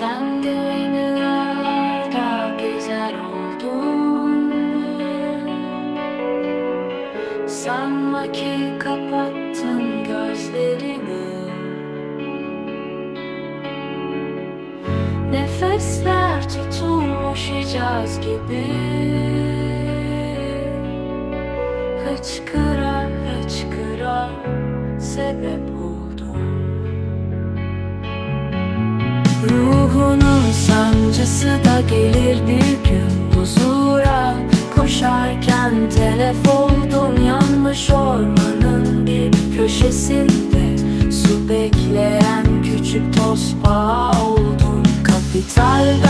Sen kapattın gözlerini Nefesler tutulmuş gibi. Hıçkıra hıçkıra sebep sancısı da gelir bir gün huzura. Koşarken telef oldum yanmış ormanın bir köşesinde. Su bekleyen küçük tosbağa oldum Kapitaldan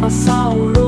for so.